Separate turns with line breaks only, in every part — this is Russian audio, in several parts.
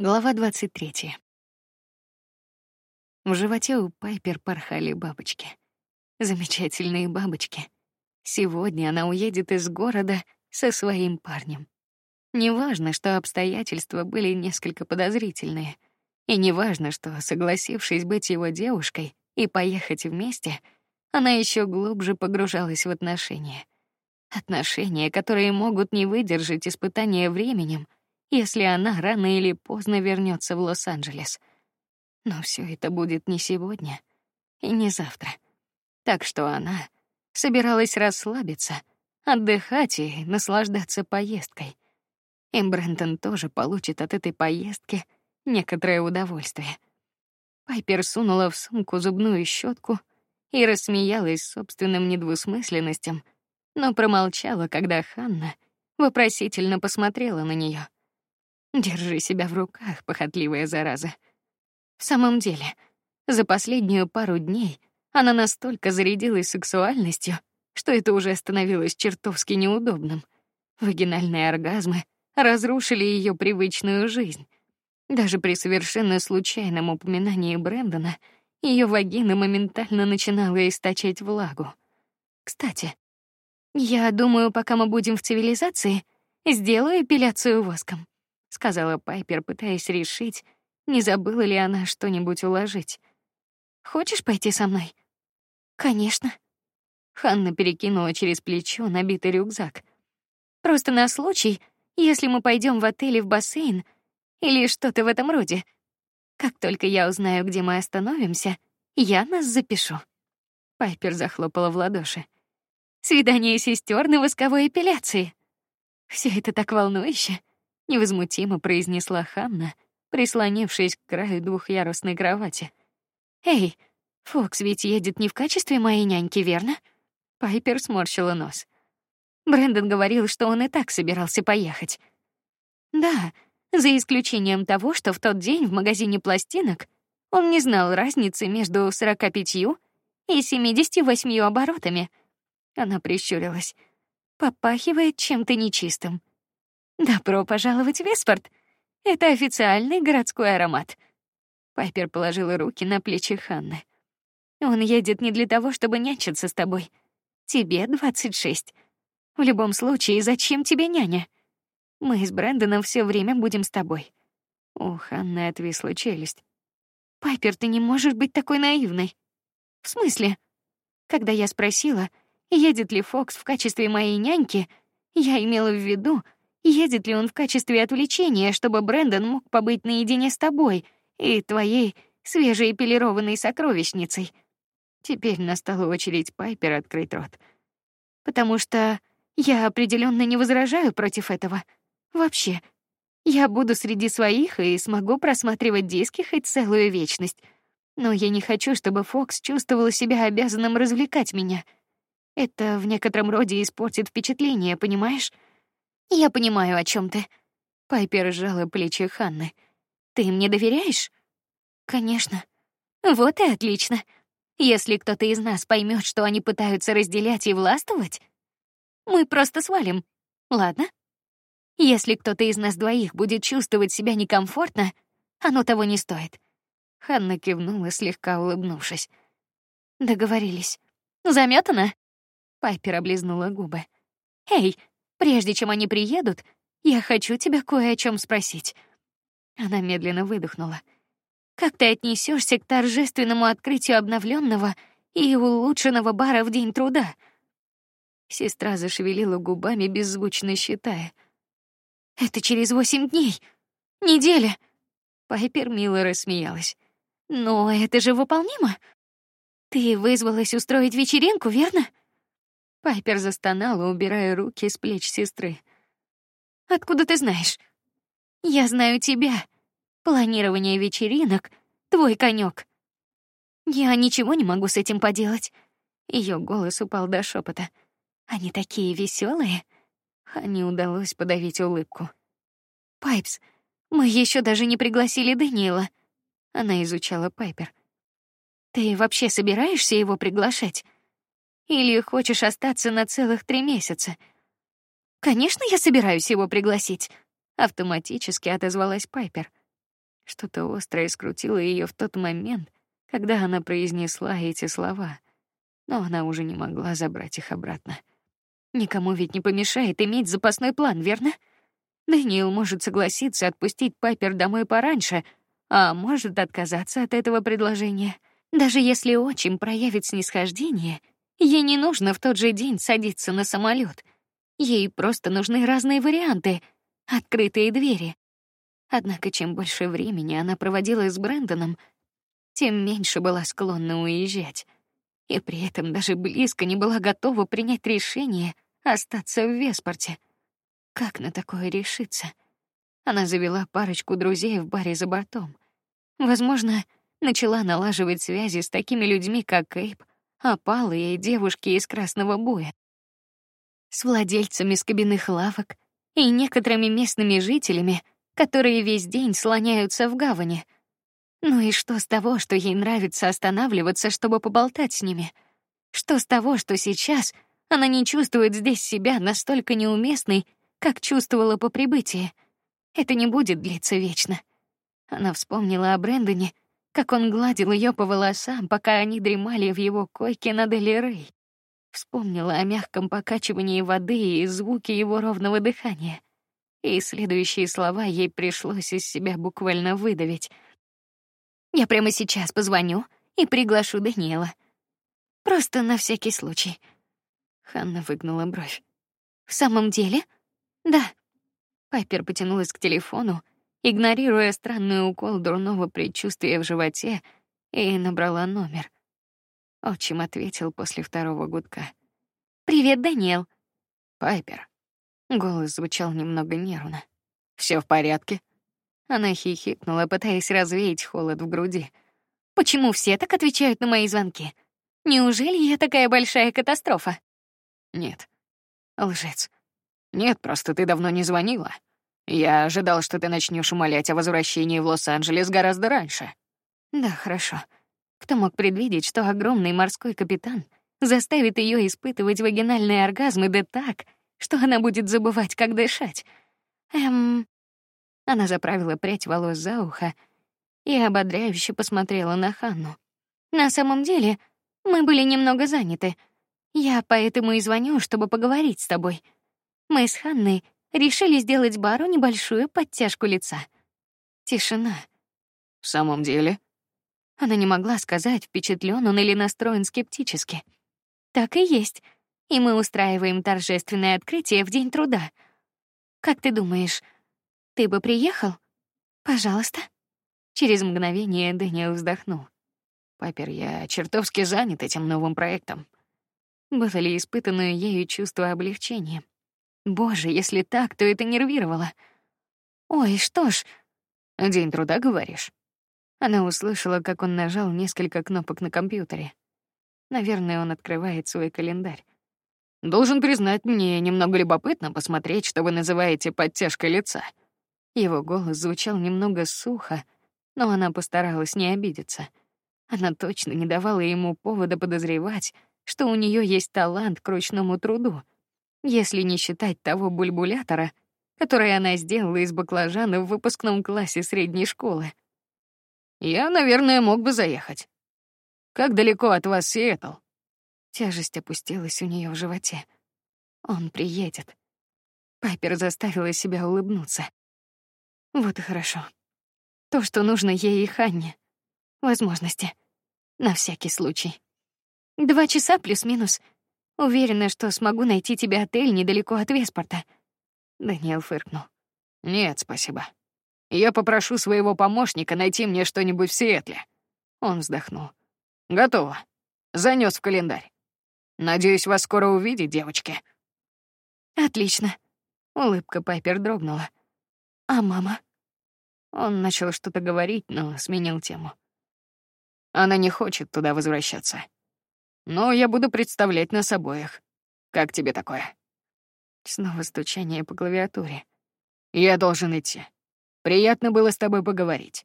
Глава 23. В животе у Пайпер порхали бабочки. Замечательные бабочки. Сегодня она уедет из города со своим парнем. Неважно, что обстоятельства были несколько подозрительные, и неважно, что, согласившись быть его девушкой и поехать вместе, она еще глубже погружалась в отношения. Отношения, которые могут не выдержать испытания временем — если она рано или поздно вернется в Лос-Анджелес. Но все это будет не сегодня и не завтра. Так что она собиралась расслабиться, отдыхать и наслаждаться поездкой. И Брентон тоже получит от этой поездки некоторое удовольствие. Пайпер сунула в сумку зубную щетку и рассмеялась собственным недвусмысленностям, но промолчала, когда Ханна вопросительно посмотрела на нее. Держи себя в руках, похотливая зараза. В самом деле, за последнюю пару дней она настолько зарядилась сексуальностью, что это уже становилось чертовски неудобным. Вагинальные оргазмы разрушили ее привычную жизнь. Даже при совершенно случайном упоминании Брэндона ее вагина моментально начинала источать влагу. Кстати, я думаю, пока мы будем в цивилизации, сделаю эпиляцию воском сказала Пайпер, пытаясь решить, не забыла ли она что-нибудь уложить. Хочешь пойти со мной? Конечно. Ханна перекинула через плечо набитый рюкзак. Просто на случай, если мы пойдем в отель в бассейн или что-то в этом роде. Как только я узнаю, где мы остановимся, я нас запишу. Пайпер захлопала в ладоши. Свидание сестер на восковой эпиляции. Все это так волнующе невозмутимо произнесла Ханна, прислонившись к краю двухъярусной кровати. Эй, Фокс ведь едет не в качестве моей няньки, верно? Пайпер сморщила нос. Брэндон говорил, что он и так собирался поехать. Да, за исключением того, что в тот день в магазине пластинок он не знал разницы между 45 и 78 оборотами. Она прищурилась. Попахивает чем-то нечистым. Добро пожаловать в Веспорт. Это официальный городской аромат. Пайпер положила руки на плечи Ханны. Он едет не для того, чтобы нянчиться с тобой. Тебе двадцать шесть. В любом случае, зачем тебе няня? Мы с Брэндоном все время будем с тобой. У Ханны отвисла челюсть. Пайпер, ты не можешь быть такой наивной. В смысле? Когда я спросила, едет ли Фокс в качестве моей няньки, я имела в виду, Едет ли он в качестве отвлечения, чтобы Брэндон мог побыть наедине с тобой и твоей свежей полированной сокровищницей? Теперь настала очередь Пайпер открыть рот. Потому что я определенно не возражаю против этого. Вообще, я буду среди своих и смогу просматривать диски хоть целую вечность. Но я не хочу, чтобы Фокс чувствовал себя обязанным развлекать меня. Это в некотором роде испортит впечатление, понимаешь? Я понимаю, о чем ты. Пайпер сжала плечи Ханны. Ты мне доверяешь? Конечно. Вот и отлично. Если кто-то из нас поймет, что они пытаются разделять и властвовать, мы просто свалим. Ладно? Если кто-то из нас двоих будет чувствовать себя некомфортно, оно того не стоит. Ханна кивнула, слегка улыбнувшись. Договорились. Заметано? Пайпер облизнула губы. Эй, Прежде чем они приедут, я хочу тебя кое о чем спросить. Она медленно выдохнула. Как ты отнесешься к торжественному открытию обновленного и улучшенного бара в день труда? Сестра зашевелила губами, беззвучно считая. Это через восемь дней, неделя. Пайпер мило рассмеялась. Но это же выполнимо. Ты вызвалась устроить вечеринку, верно? Пайпер застонала, убирая руки с плеч сестры. Откуда ты знаешь? Я знаю тебя. Планирование вечеринок твой конек. Я ничего не могу с этим поделать. Ее голос упал до шепота. Они такие веселые. Не удалось подавить улыбку. Пайпс, мы еще даже не пригласили Даниила. Она изучала Пайпер. Ты вообще собираешься его приглашать? Или хочешь остаться на целых три месяца? Конечно, я собираюсь его пригласить. Автоматически отозвалась Пайпер. Что-то острое скрутило ее в тот момент, когда она произнесла эти слова, но она уже не могла забрать их обратно. Никому ведь не помешает иметь запасной план, верно? Дэниел может согласиться отпустить Пайпер домой пораньше, а может отказаться от этого предложения. Даже если очень проявит снисхождение, ей не нужно в тот же день садиться на самолет. Ей просто нужны разные варианты, открытые двери. Однако чем больше времени она проводила с Брэндоном, тем меньше была склонна уезжать. И при этом даже близко не была готова принять решение остаться в Веспорте. Как на такое решиться? Она завела парочку друзей в баре за бортом. Возможно, начала налаживать связи с такими людьми, как Кейп, Апалы и девушки из Красного Боя, с владельцами скобяных лавок и некоторыми местными жителями, которые весь день слоняются в гавани. Ну и что с того, что ей нравится останавливаться, чтобы поболтать с ними? Что с того, что сейчас она не чувствует здесь себя настолько неуместной, как чувствовала по прибытии? Это не будет длиться вечно. Она вспомнила о Брэндоне, как он гладил ее по волосам, пока они дремали в его койке на Делирей. Вспомнила о мягком покачивании воды и звуке его ровного дыхания. И следующие слова ей пришлось из себя буквально выдавить. Я прямо сейчас позвоню и приглашу Даниэла. Просто на всякий случай. Ханна выгнула бровь. В самом деле? Да. Пайпер потянулась к телефону, игнорируя странный укол дурного предчувствия в животе, и набрала номер. Отчим ответил после второго гудка. Привет, Даниэл. Пайпер. Голос звучал немного нервно. Все в порядке? Она хихикнула, пытаясь развеять холод в груди. Почему все так отвечают на мои звонки? Неужели я такая большая катастрофа? Нет. Лжец. Нет, просто ты давно не звонила. Я ожидал, что ты начнешь умолять о возвращении в Лос-Анджелес гораздо раньше. Да, хорошо. Кто мог предвидеть, что огромный морской капитан заставит ее испытывать вагинальные оргазмы да так, что она будет забывать, как дышать? Эм... Она заправила прядь волос за ухо и ободряюще посмотрела на Ханну. На самом деле, мы были немного заняты. Я поэтому и звоню, чтобы поговорить с тобой. Мы с Ханной решили сделать бару небольшую подтяжку лица. Тишина. В самом деле, она не могла сказать, впечатлен он или настроен скептически. Так и есть. И мы устраиваем торжественное открытие в день труда. Как ты думаешь, ты бы приехал? Пожалуйста. Через мгновение Дэниел вздохнул. Папер, я чертовски занят этим новым проектом. Было ли испытанное ею чувство облегчения? Боже, если так, то это нервировало. Ой, что ж, день труда, говоришь? Она услышала, как он нажал несколько кнопок на компьютере. Наверное, он открывает свой календарь. Должен признать, мне немного любопытно посмотреть, что вы называете подтяжкой лица. Его голос звучал немного сухо, но она постаралась не обидеться. Она точно не давала ему повода подозревать, что у нее есть талант к ручному труду если не считать того бульбулятора, который она сделала из баклажана в выпускном классе средней школы. Я, наверное, мог бы заехать. Как далеко от вас Сиэтл? Тяжесть опустилась у нее в животе. Он приедет. Пайпер заставила себя улыбнуться. Вот и хорошо. То, что нужно ей и Ханне. Возможности. На всякий случай. Два часа плюс-минус — Уверена, что смогу найти тебе отель недалеко от Веспорта. Даниэл фыркнул. Нет, спасибо. Я попрошу своего помощника найти мне что-нибудь в Сиэтле. Он вздохнул. Готово. Занес в календарь. Надеюсь, вас скоро увидеть, девочки. Отлично. Улыбка Пайпер дрогнула. А мама? Он начал что-то говорить, но сменил тему. Она не хочет туда возвращаться. Но я буду представлять нас обоих. Как тебе такое? Снова стучание по клавиатуре. Я должен идти. Приятно было с тобой поговорить.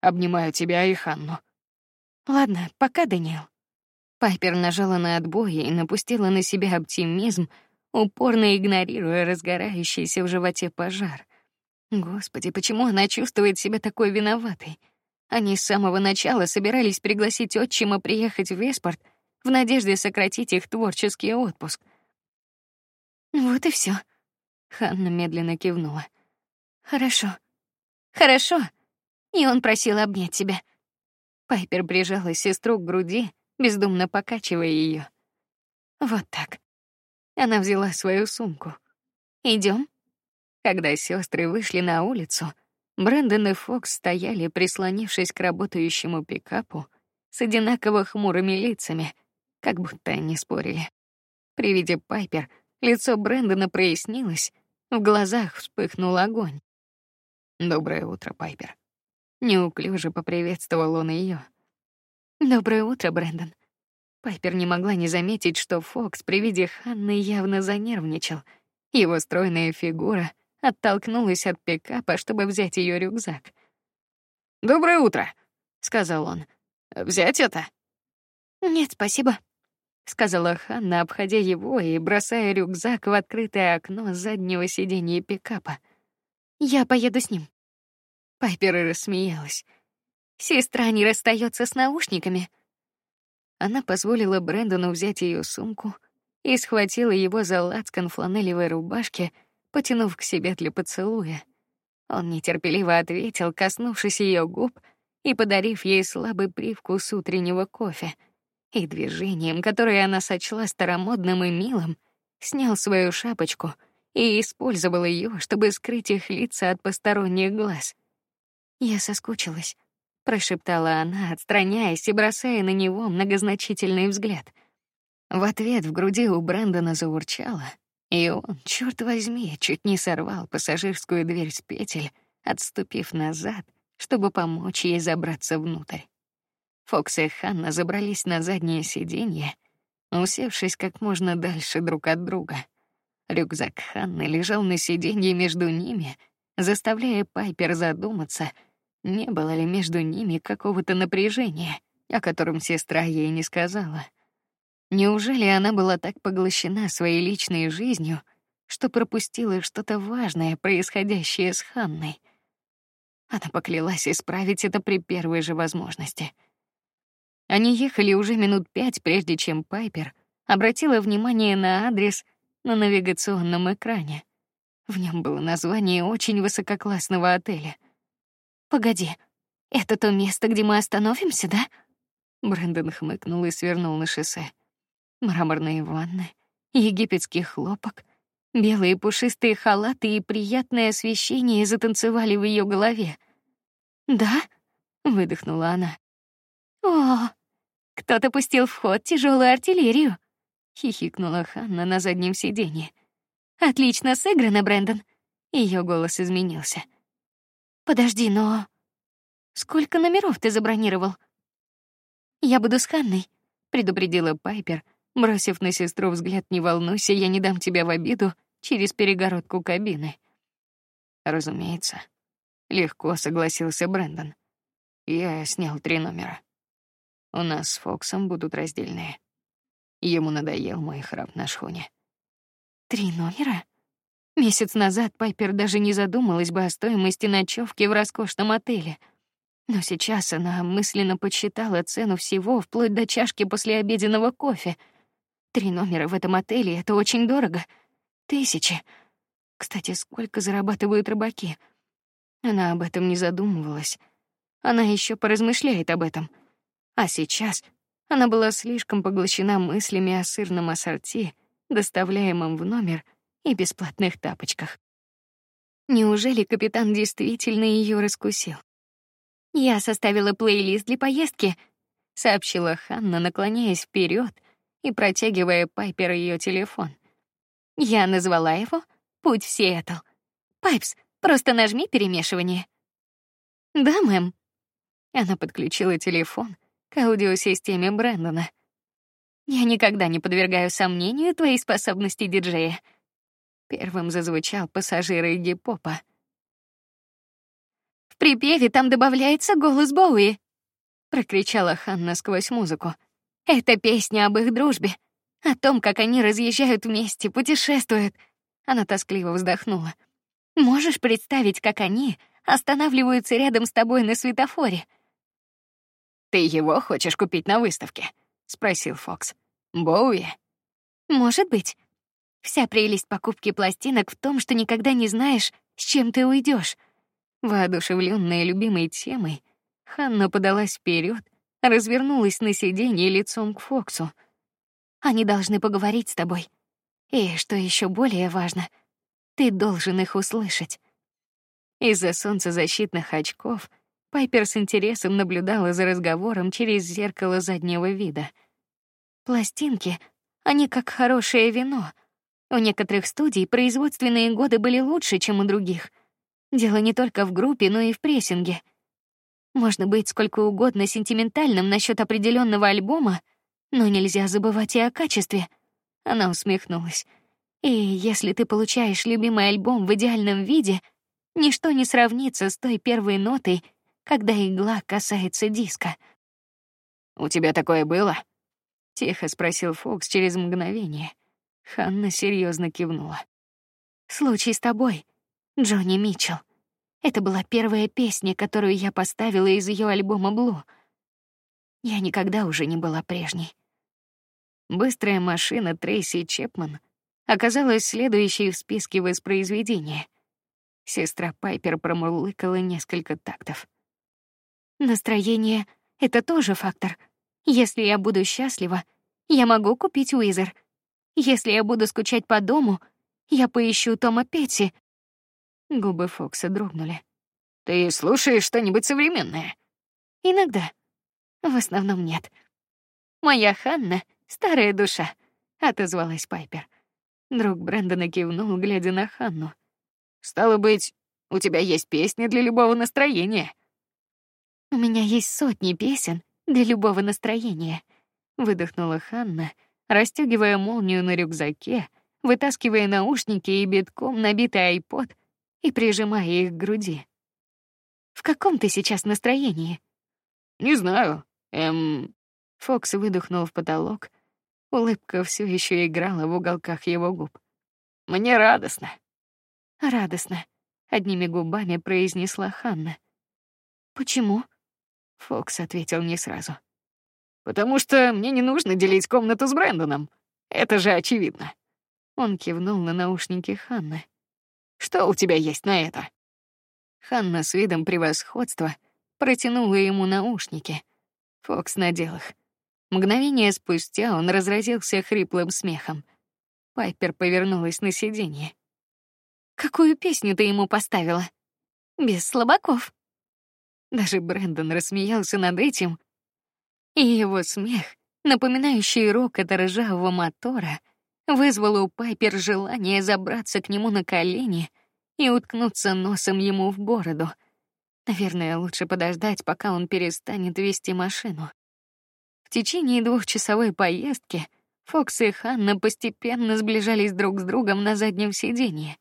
Обнимаю тебя и Ханну. Ладно, пока, Даниэл. Пайпер нажала на отбой и напустила на себя оптимизм, упорно игнорируя разгорающийся в животе пожар. Господи, почему она чувствует себя такой виноватой? Они с самого начала собирались пригласить отчима приехать в Веспорт в надежде сократить их творческий отпуск. Вот и все. Ханна медленно кивнула. Хорошо. Хорошо. И он просил обнять тебя. Пайпер прижала сестру к груди, бездумно покачивая ее. Вот так. Она взяла свою сумку. Идем. Когда сестры вышли на улицу, Брэндон и Фокс стояли, прислонившись к работающему пикапу, с одинаково хмурыми лицами, как будто они спорили. При виде Пайпер лицо Брэндона прояснилось, в глазах вспыхнул огонь. Доброе утро, Пайпер. Неуклюже поприветствовал он ее. Доброе утро, Брэндон. Пайпер не могла не заметить, что Фокс при виде Ханны явно занервничал. Его стройная фигура оттолкнулась от пикапа, чтобы взять ее рюкзак. Доброе утро, сказал он. Взять это? Нет, спасибо, сказала Ханна, обходя его и бросая рюкзак в открытое окно заднего сиденья пикапа. Я поеду с ним. Пайпер рассмеялась. Сестра не расстается с наушниками. Она позволила Брэндону взять ее сумку и схватила его за лацкан фланелевой рубашки, потянув к себе для поцелуя. Он нетерпеливо ответил, коснувшись ее губ и подарив ей слабый привкус утреннего кофе. И движением, которое она сочла старомодным и милым, снял свою шапочку и использовал ее, чтобы скрыть их лица от посторонних глаз. Я соскучилась, прошептала она, отстраняясь и бросая на него многозначительный взгляд. В ответ в груди у Брэндона заурчало, и он, черт возьми, чуть не сорвал пассажирскую дверь с петель, отступив назад, чтобы помочь ей забраться внутрь. Фокс и Ханна забрались на заднее сиденье, усевшись как можно дальше друг от друга. Рюкзак Ханны лежал на сиденье между ними, заставляя Пайпер задуматься, не было ли между ними какого-то напряжения, о котором сестра ей не сказала. Неужели она была так поглощена своей личной жизнью, что пропустила что-то важное, происходящее с Ханной? Она поклялась исправить это при первой же возможности. Они ехали уже минут пять, прежде чем Пайпер обратила внимание на адрес на навигационном экране. В нем было название очень высококлассного отеля. Погоди, это то место, где мы остановимся, да? Брэндон хмыкнул и свернул на шоссе мраморные ванны, египетский хлопок, белые пушистые халаты и приятное освещение затанцевали в ее голове. Да, выдохнула она. О, кто-то пустил в ход тяжелую артиллерию, хихикнула Ханна на заднем сиденье. Отлично сыграно, Брэндон. Ее голос изменился. Подожди, но сколько номеров ты забронировал? Я буду с Ханной, предупредила Пайпер, бросив на сестру взгляд: "Не волнуйся, я не дам тебя в обиду" через перегородку кабины. Разумеется, легко согласился Брэндон. Я снял три номера. У нас с Фоксом будут раздельные. Ему надоел мой храп на шхуне. Три номера? Месяц назад Пайпер даже не задумалась бы о стоимости ночевки в роскошном отеле. Но сейчас она мысленно подсчитала цену всего, вплоть до чашки после обеденного кофе — Три номера в этом отеле — это очень дорого. Тысячи. Кстати, сколько зарабатывают рыбаки? Она об этом не задумывалась. Она еще поразмышляет об этом. А сейчас она была слишком поглощена мыслями о сырном ассорти, доставляемом в номер, и бесплатных тапочках. Неужели капитан действительно ее раскусил? Я составила плейлист для поездки, сообщила Ханна, наклоняясь вперед и протягивая Пайпер ее телефон. Я назвала его «Путь в Сиэтл». Пайпс, просто нажми перемешивание. Да, мэм. Она подключила телефон к аудиосистеме Брэндона. Я никогда не подвергаю сомнению твои способности диджея. Первым зазвучал пассажир Игги Попа. В припеве там добавляется голос Боуи, прокричала Ханна сквозь музыку. Это песня об их дружбе, о том, как они разъезжают вместе, путешествуют. Она тоскливо вздохнула. Можешь представить, как они останавливаются рядом с тобой на светофоре?
Ты его хочешь купить на выставке? спросил Фокс. Боуи?
Может быть. Вся прелесть покупки пластинок в том, что никогда не знаешь, с чем ты уйдешь. Воодушевленная любимой темой, Ханна подалась вперед, развернулась на сиденье лицом к Фоксу. Они должны поговорить с тобой. И что еще более важно, ты должен их услышать. Из-за солнцезащитных очков Пайпер с интересом наблюдала за разговором через зеркало заднего вида. Пластинки, они как хорошее вино. У некоторых студий производственные годы были лучше, чем у других. Дело не только в группе, но и в прессинге. Можно быть сколько угодно сентиментальным насчет определенного альбома, но нельзя забывать и о качестве. Она усмехнулась. И если ты получаешь любимый альбом в идеальном виде, ничто не сравнится с той первой нотой, когда игла касается диска.
У тебя такое было?
тихо спросил Фокс через мгновение. Ханна серьезно кивнула. Случай с тобой, Джонни Митчелл. Это была первая песня, которую я поставила из ее альбома Блу. Я никогда уже не была прежней. Быстрая машина Трейси Чепман оказалась следующей в списке воспроизведения. Сестра Пайпер промурлыкала несколько тактов. Настроение — это тоже фактор. Если я буду счастлива, я могу купить Уизер. Если я буду скучать по дому, я поищу Тома Петти. Губы Фокса дрогнули.
Ты слушаешь что-нибудь современное?
Иногда. В основном нет. Моя Ханна — старая душа, отозвалась Пайпер. Друг Брэндона кивнул, глядя на Ханну.
Стало быть, у тебя есть песни для любого настроения.
У меня есть сотни песен для любого настроения, выдохнула Ханна, расстегивая молнию на рюкзаке, вытаскивая наушники и битком набитый айпод и прижимая их к груди. В каком ты сейчас настроении?
Не знаю. Эм.
Фокс выдохнул в потолок. Улыбка все еще играла в уголках его губ.
Мне радостно.
Радостно. Одними губами произнесла Ханна. Почему? Фокс ответил не сразу.
Потому что мне не нужно делить комнату с Брэндоном. Это же очевидно.
Он кивнул на наушники Ханны.
Что у тебя есть на это?
Ханна с видом превосходства протянула ему наушники. Фокс надел их. Мгновение спустя он разразился хриплым смехом. Пайпер повернулась на сиденье. Какую песню ты ему поставила? Без слабаков. Даже Брэндон рассмеялся над этим, и его смех, напоминающий рокот ржавого мотора, вызвал у Пайпер желание забраться к нему на колени и уткнуться носом ему в бороду. Наверное, лучше подождать, пока он перестанет вести машину. В течение двухчасовой поездки Фокс и Ханна постепенно сближались друг с другом на заднем сиденье,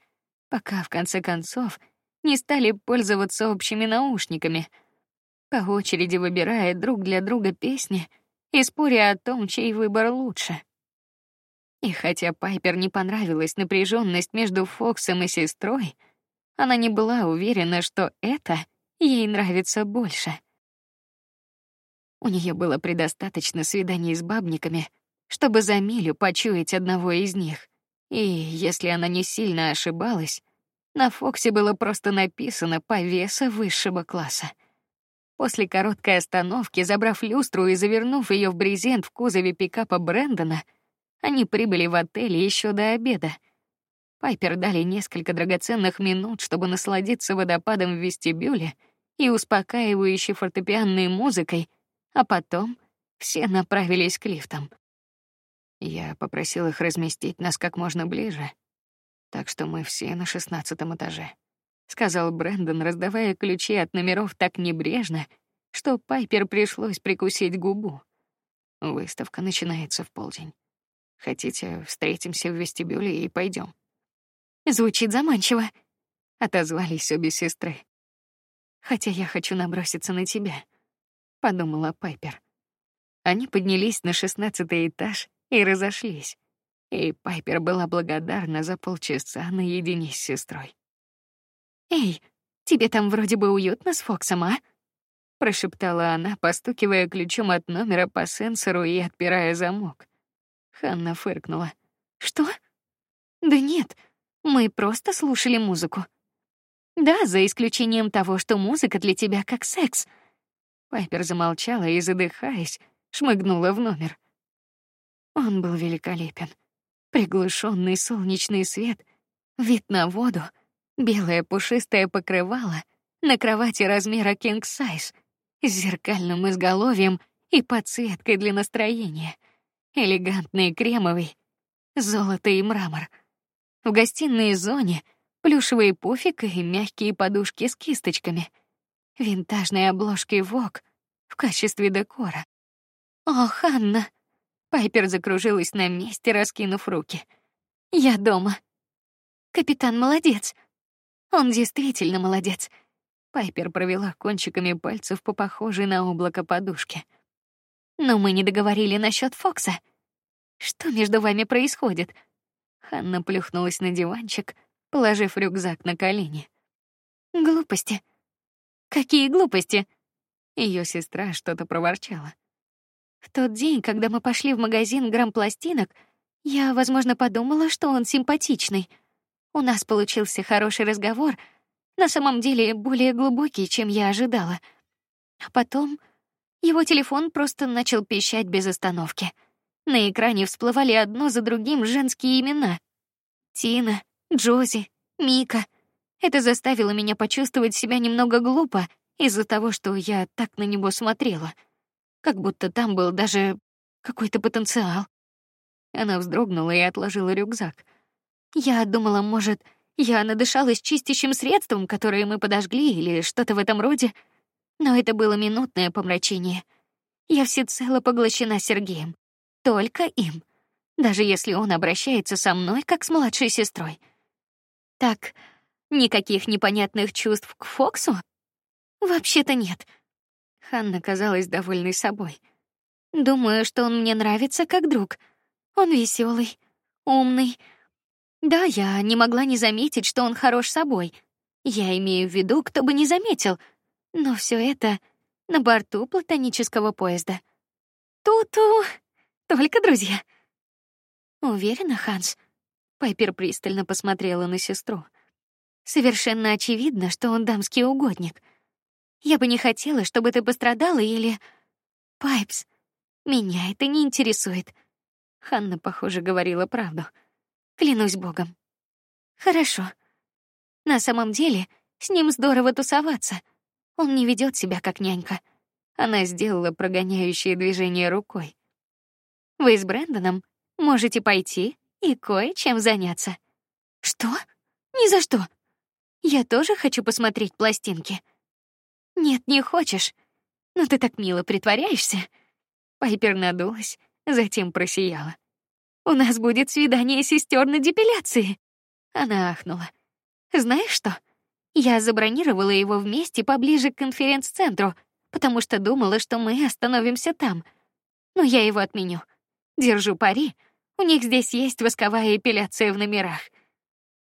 пока в конце концов не стали пользоваться общими наушниками, по очереди выбирая друг для друга песни и споря о том, чей выбор лучше. И хотя Пайпер не понравилась напряженность между Фоксом и сестрой, она не была уверена, что это ей нравится больше. У нее было предостаточно свиданий с бабниками, чтобы за милю почуять одного из них. И если она не сильно ошибалась, на Фоксе было просто написано повеса высшего класса. После короткой остановки, забрав люстру и завернув ее в брезент в кузове пикапа Брэндона, они прибыли в отель еще до обеда. Пайпер дали несколько драгоценных минут, чтобы насладиться водопадом в вестибюле и успокаивающей фортепианной музыкой, а потом все направились к лифтам. Я попросил их разместить нас как можно ближе, так что мы все на шестнадцатом этаже, сказал Брэндон, раздавая ключи от номеров так небрежно, что Пайпер пришлось прикусить губу. Выставка начинается в полдень. Хотите, встретимся в вестибюле и пойдем? Звучит заманчиво, отозвались обе сестры. Хотя я хочу наброситься на тебя подумала Пайпер. Они поднялись на шестнадцатый этаж и разошлись. И Пайпер была благодарна за полчаса наедине с сестрой. Эй, тебе там вроде бы уютно с Фоксом, а? прошептала она, постукивая ключом от номера по сенсору и отпирая замок. Ханна фыркнула. Что? Да нет, мы просто слушали музыку. Да, за исключением того, что музыка для тебя как секс. Пайпер замолчала и, задыхаясь, шмыгнула в номер. Он был великолепен. Приглушенный солнечный свет, вид на воду, белое пушистое покрывало на кровати размера king size с зеркальным изголовьем и подсветкой для настроения, элегантный кремовый, золото и мрамор. В гостиной зоне плюшевые пуфик и мягкие подушки с кисточками, винтажные обложки Vogue в качестве декора. О, Ханна! Пайпер закружилась на месте, раскинув руки. Я дома. Капитан молодец. Он действительно молодец. Пайпер провела кончиками пальцев по похожей на облако подушке. Но мы не договорили насчет Фокса. Что между вами происходит? Ханна плюхнулась на диванчик, положив рюкзак на колени. Глупости. Какие глупости? Ее сестра что-то проворчала. В тот день, когда мы пошли в магазин грампластинок, я, возможно, подумала, что он симпатичный. У нас получился хороший разговор, на самом деле более глубокий, чем я ожидала. А потом его телефон просто начал пищать без остановки. На экране всплывали одно за другим женские имена: Тина, Джози, Мика. Это заставило меня почувствовать себя немного глупо из-за того, что я так на него смотрела как будто там был даже какой-то потенциал. Она вздрогнула и отложила рюкзак. Я думала, может, я надышалась чистящим средством, которое мы подожгли, или что-то в этом роде. Но это было минутное помрачение. Я всецело поглощена Сергеем, только им, даже если он обращается со мной как с младшей сестрой. Так, никаких непонятных чувств к Фоксу? Вообще-то нет. Ханна казалась довольной собой. Думаю, что он мне нравится как друг. Он веселый, умный. Да, я не могла не заметить, что он хорош собой. Я имею в виду, кто бы не заметил. Но все это на борту платонического поезда. Ту-ту, только друзья. Уверена, Ханс. Пайпер пристально посмотрела на сестру. Совершенно очевидно, что он дамский угодник — я бы не хотела, чтобы ты пострадала или Пайпс. Меня это не интересует. Ханна, похоже, говорила правду. Клянусь богом. Хорошо. На самом деле, с ним здорово тусоваться. Он не ведет себя как нянька. Она сделала прогоняющее движение рукой. Вы с Брэндоном можете пойти и кое-чем заняться. Что? Ни за что. Я тоже хочу посмотреть пластинки. Нет, не хочешь. Но ты так мило притворяешься. Пайпер надулась, затем просияла. У нас будет свидание сестер на депиляции. Она ахнула. Знаешь что? Я забронировала его вместе поближе к конференц-центру, потому что думала, что мы остановимся там. Но я его отменю. Держу пари. У них здесь есть восковая эпиляция в номерах.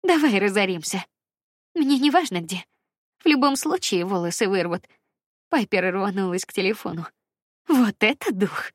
Давай разоримся. Мне не важно где. В любом случае волосы вырвут. Пайпер рванулась к телефону. Вот это дух.